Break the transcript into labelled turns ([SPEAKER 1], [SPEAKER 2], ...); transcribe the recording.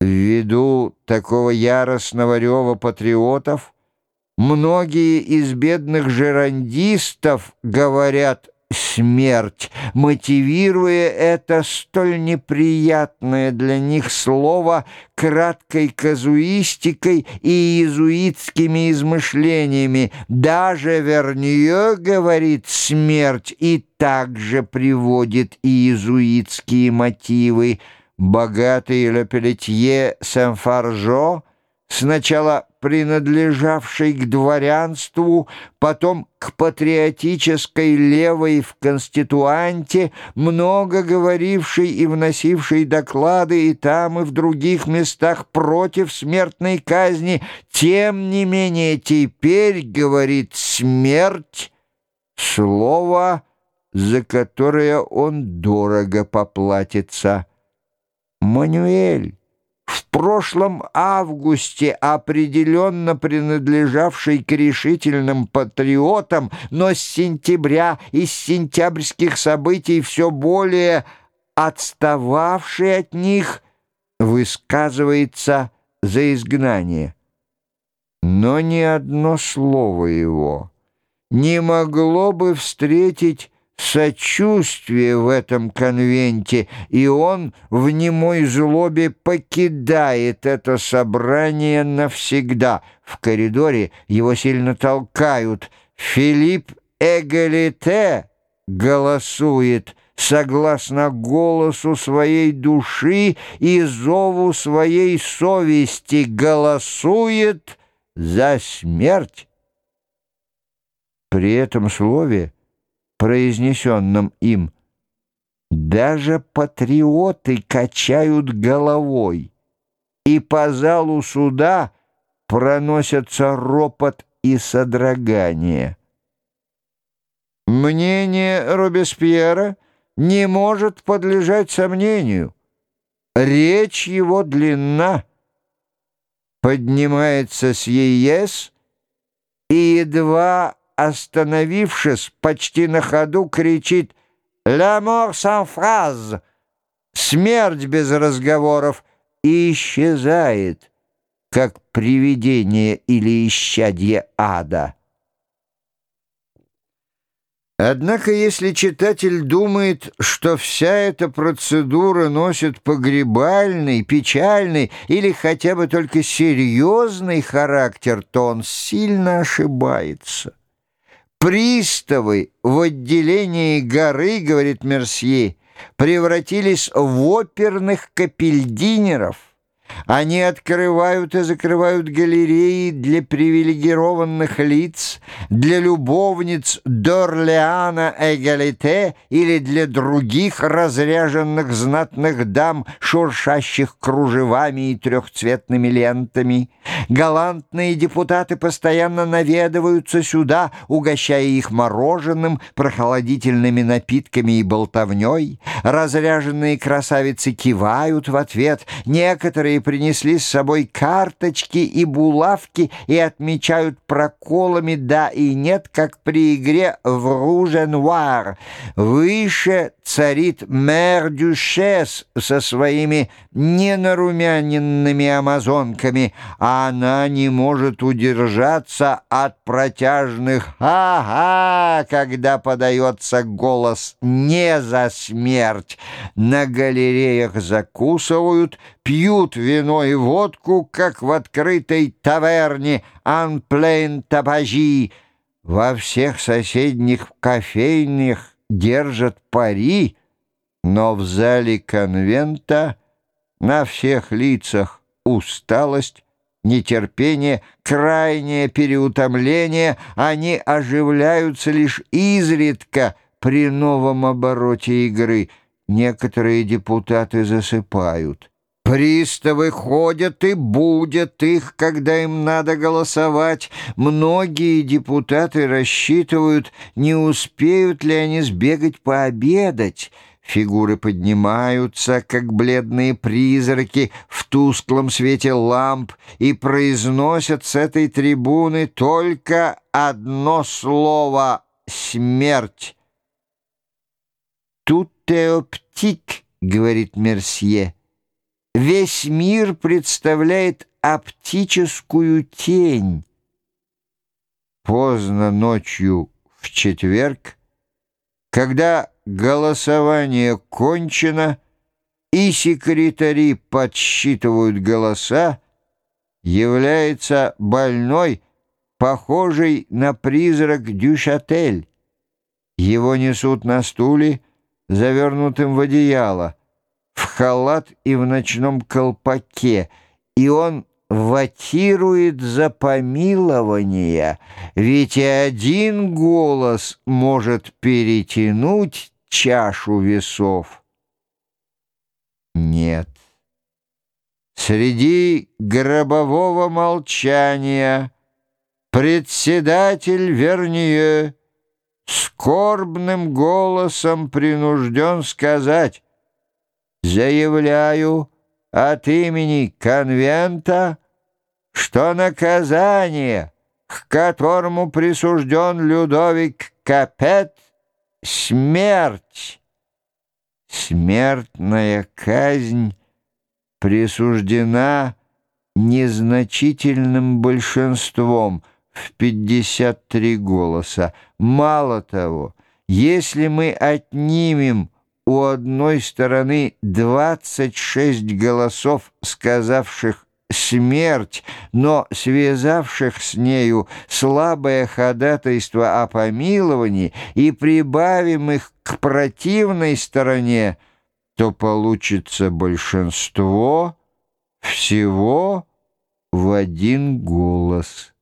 [SPEAKER 1] Ввиду такого яростного рева патриотов, многие из бедных жерандистов говорят «смерть», мотивируя это столь неприятное для них слово краткой казуистикой и иезуитскими измышлениями. Даже Вернье говорит «смерть» и также приводит иезуитские мотивы. Богатый Лепелетье Сен-Фаржо, сначала принадлежавший к дворянству, потом к патриотической левой в Конституанте, много говоривший и вносивший доклады и там, и в других местах против смертной казни, тем не менее теперь говорит «смерть» слово, за которое он дорого поплатится. Мануэль, в прошлом августе определенно принадлежавший к решительным патриотам, но с сентября и с сентябрьских событий все более отстававший от них, высказывается за изгнание. Но ни одно слово его не могло бы встретить сочувствие в этом конвенте, и он в немой злобе покидает это собрание навсегда. В коридоре его сильно толкают. Филипп Эгалите голосует согласно голосу своей души и зову своей совести, голосует за смерть. При этом слове произнесенном им, даже патриоты качают головой, и по залу суда проносятся ропот и содрогание. Мнение Робеспьера не может подлежать сомнению. Речь его длинна, поднимается с ЕС и едва остановившись, почти на ходу кричит «La mort sans phrase!» «Смерть без разговоров!» и исчезает, как привидение или исчадье ада. Однако, если читатель думает, что вся эта процедура носит погребальный, печальный или хотя бы только серьезный характер, то он сильно ошибается. Приставы в отделении горы, говорит Мерсье, превратились в оперных капельдинеров. Они открывают и закрывают галереи для привилегированных лиц, для любовниц Дорлеана Эгалите или для других разряженных знатных дам, шуршащих кружевами и трехцветными лентами. Галантные депутаты постоянно наведываются сюда, угощая их мороженым, прохладительными напитками и болтовней. Разряженные красавицы кивают в ответ, некоторые принесли с собой карточки и булавки и отмечают проколами «да» и «нет», как при игре в «Руже-нуар». Выше царит мэр Дюшес со своими ненарумяненными амазонками, а она не может удержаться от протяжных «ага», когда подается голос «не за смерть». На галереях закусывают, пьют вино и водку, как в открытой таверне «Анплейн Табажи». Во всех соседних кофейнях держат пари, но в зале конвента на всех лицах усталость, нетерпение, крайнее переутомление, они оживляются лишь изредка при новом обороте игры. Некоторые депутаты засыпают. Приставы ходят и будет их, когда им надо голосовать. Многие депутаты рассчитывают, не успеют ли они сбегать пообедать. Фигуры поднимаются, как бледные призраки в тусклом свете ламп, и произносят с этой трибуны только одно слово «смерть». «Тут теоптик», — говорит Мерсье. Весь мир представляет оптическую тень. Поздно ночью в четверг, когда голосование кончено и секретари подсчитывают голоса, является больной, похожий на призрак Дюшатель. Его несут на стуле, завернутым в одеяло, халат и в ночном колпаке, и он ватирует за помилование, ведь и один голос может перетянуть чашу весов. Нет. Среди гробового молчания председатель Верние скорбным голосом принужден сказать «Заявляю, от имени конвента, что наказание, к которому присужден Людовик Капет, — смерть. Смертная казнь присуждена незначительным большинством в 53 голоса. Мало того, если мы отнимем у одной стороны 26 голосов, сказавших смерть, но связавших с нею слабое ходатайство о помиловании и прибавим их к противной стороне, то получится большинство всего в один голос.